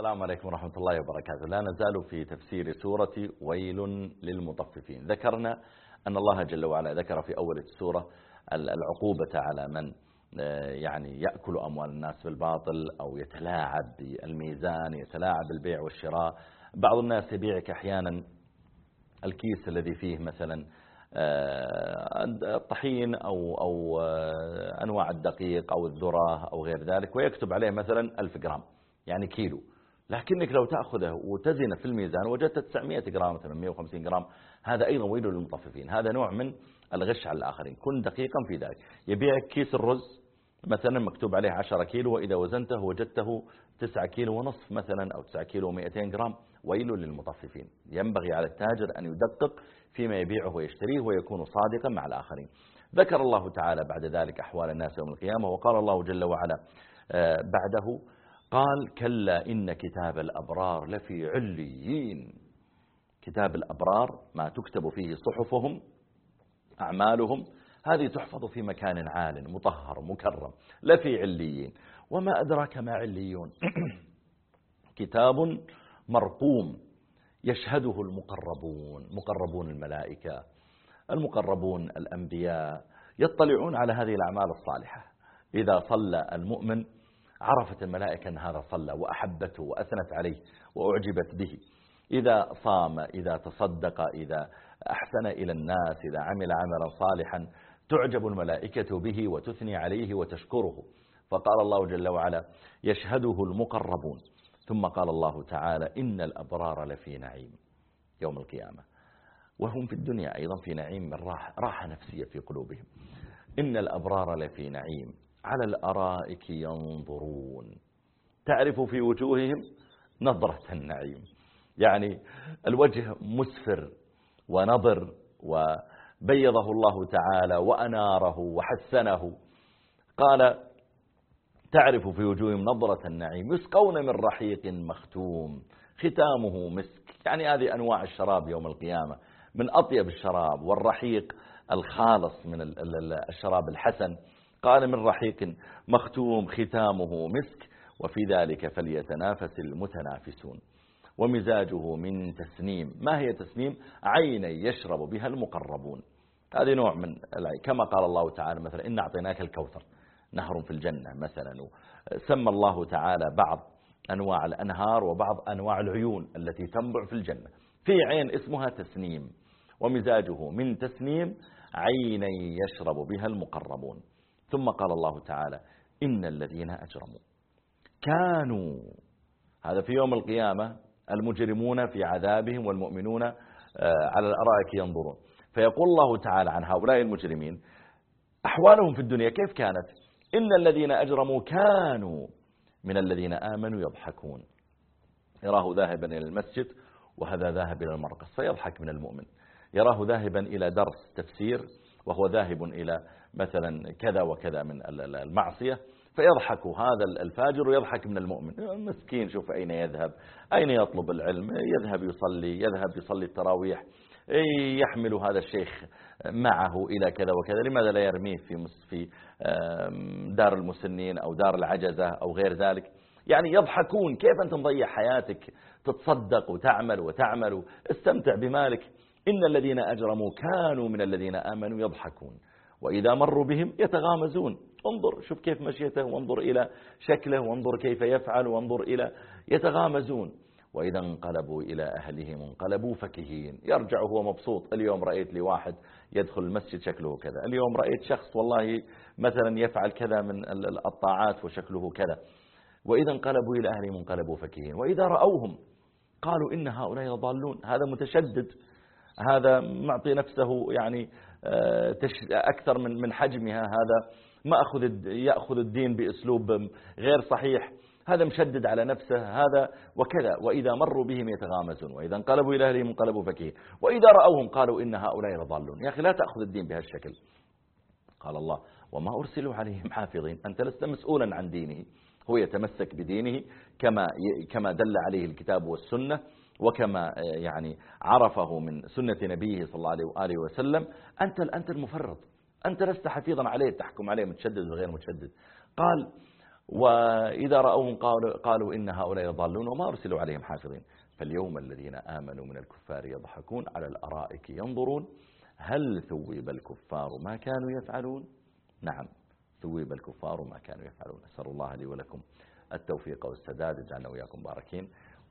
السلام عليكم ورحمة الله وبركاته. لا نزال في تفسير سورة ويل للمطففين. ذكرنا أن الله جل وعلا ذكر في أول السورة العقوبة على من آه، يعني يأكل أموال الناس بالباطل أو يتلاعب بالميزان يتلاعب بالبيع والشراء. بعض الناس يبيعك أحيانا الكيس الذي فيه مثلا آه، الطحين أو, أو آه، أنواع الدقيق أو الذرة أو غير ذلك ويكتب عليه مثلا ألف جرام يعني كيلو. لكنك لو تأخذه وتزنه في الميزان وجدت 900 جرام مثلا 150 جرام هذا أيضا ويل للمطففين. هذا نوع من الغش على الآخرين. كن دقيقا في ذلك. يبيعك كيس الرز مثلا مكتوب عليه 10 كيلو وإذا وزنته وجدته 9 كيلو ونصف مثلا أو 9 كيلو و200 جرام. ويل للمطففين. ينبغي على التاجر أن يدقق فيما يبيعه ويشتريه ويكون صادقا مع الآخرين. ذكر الله تعالى بعد ذلك أحوال الناس يوم القيامة وقال الله جل وعلا آه، بعده قال كلا إن كتاب الأبرار لفي عليين. كتاب الأبرار ما تكتب فيه صحفهم أعمالهم هذه تحفظ في مكان عال مطهر مكرم لفي عليين. وما أدراك ما عليون؟ كتاب مرقوم يشهده المقربون مقربون الملائكة المقربون الأنبياء يطلعون على هذه الأعمال الصالحة. إذا صلى المؤمن عرفت الملائكة أن هذا صلى وأحبته وأثنت عليه وأعجبت به. إذا صام إذا تصدق إذا أحسن إلى الناس إذا عمل عملا صالحا تعجب الملائكة به وتثني عليه وتشكره. فقال الله جل وعلا يشهده المقربون ثم قال الله تعالى إن الأبرار لفي نعيم يوم القيامة وهم في الدنيا أيضا في نعيم من راحة, راحة نفسية في قلوبهم. إن الأبرار لفي نعيم على الأرائك ينظرون. تعرف في وجوههم نظرة النعيم. يعني الوجه مسفر ونظر وبيضه الله تعالى وأناره وحسنه. قال تعرف في وجوههم نظرة النعيم. يسقون من رحيق مختوم. ختامه مسك. يعني هذه أنواع الشراب يوم القيامة. من أطيب الشراب والرحيق الخالص من الشراب الحسن. قال من رحيق مختوم ختامه مسك وفي ذلك فليتنافس المتنافسون. ومزاجه من تسنيم. ما هي تسنيم؟ عين يشرب بها المقربون. هذه نوع من كما قال الله تعالى مثلا إن أعطيناك الكوثر نهر في الجنة مثلا. سمى الله تعالى بعض أنواع الأنهار وبعض أنواع العيون التي تنبع في الجنة. في عين اسمها تسنيم. ومزاجه من تسنيم عيني يشرب بها المقربون. ثم قال الله تعالى إن الذين أجرموا. كانوا. هذا في يوم القيامة المجرمون في عذابهم والمؤمنون آه، على الأرائك ينظرون. فيقول الله تعالى عن هؤلاء المجرمين أحوالهم في الدنيا كيف كانت؟ إن الذين أجرموا كانوا من الذين آمنوا يضحكون. يراه ذاهبا إلى المسجد وهذا ذاهب إلى المرقص فيضحك من المؤمن. يراه ذاهبا إلى درس تفسير وهو ذاهب إلى مثلا كذا وكذا من المعصية فيضحك هذا الفاجر ويضحك من المؤمن. مسكين شوف أين يذهب؟ أين يطلب العلم؟ يذهب يصلي يذهب يصلي التراويح. يحمل هذا الشيخ معه إلى كذا وكذا. لماذا لا يرميه في في دار المسنين أو دار العجزة أو غير ذلك؟ يعني يضحكون. كيف أنت مضيع حياتك؟ تتصدق وتعمل وتعمل. استمتع بمالك. إن الذين أجرموا كانوا من الذين آمنوا يضحكون. وإذا مروا بهم يتغامزون. انظر شوف كيف مشيته وانظر إلى شكله وانظر كيف يفعل وانظر إلى يتغامزون. وإذا انقلبوا إلى أهلهم انقلبوا فكهين. يرجع هو مبسوط. اليوم رأيت لي واحد يدخل المسجد شكله كذا. اليوم رأيت شخص والله مثلا يفعل كذا من الطاعات وشكله كذا. وإذا انقلبوا إلى أهلهم انقلبوا فكهين. وإذا رأوهم قالوا إن هؤلاء ضالون هذا متشدد. هذا معطي نفسه يعني آه، أكثر من من حجمها هذا. ما أخذ يأخذ الدين بأسلوب غير صحيح. هذا مشدد على نفسه هذا وكذا. وإذا مروا بهم يتغامزون وإذا انقلبوا إلى أهلهم انقلبوا فكيه وإذا رأوهم قالوا إن هؤلاء لضالون. يا أخي لا تأخذ الدين بهالشكل. قال الله وما أرسلوا عليهم حافظين. أنت لست مسؤولا عن دينه. هو يتمسك بدينه كما كما دل عليه الكتاب والسنة. وكما يعني عرفه من سنة نبيه صلى الله عليه وآله وسلم أنت أنت المفرط أنت لست حفيظا عليه تحكم عليه متشدد وغير متشدد. قال وإذا رأوهم قالوا, قالوا إن هؤلاء يضالون وما أرسلوا عليهم حافظين. فاليوم الذين آمنوا من الكفار يضحكون على الأرائك ينظرون هل ثوب الكفار ما كانوا يفعلون؟ نعم ثوب الكفار ما كانوا يفعلون. أسأل الله لي ولكم التوفيق والسداد اجعلنا وإياكم باركين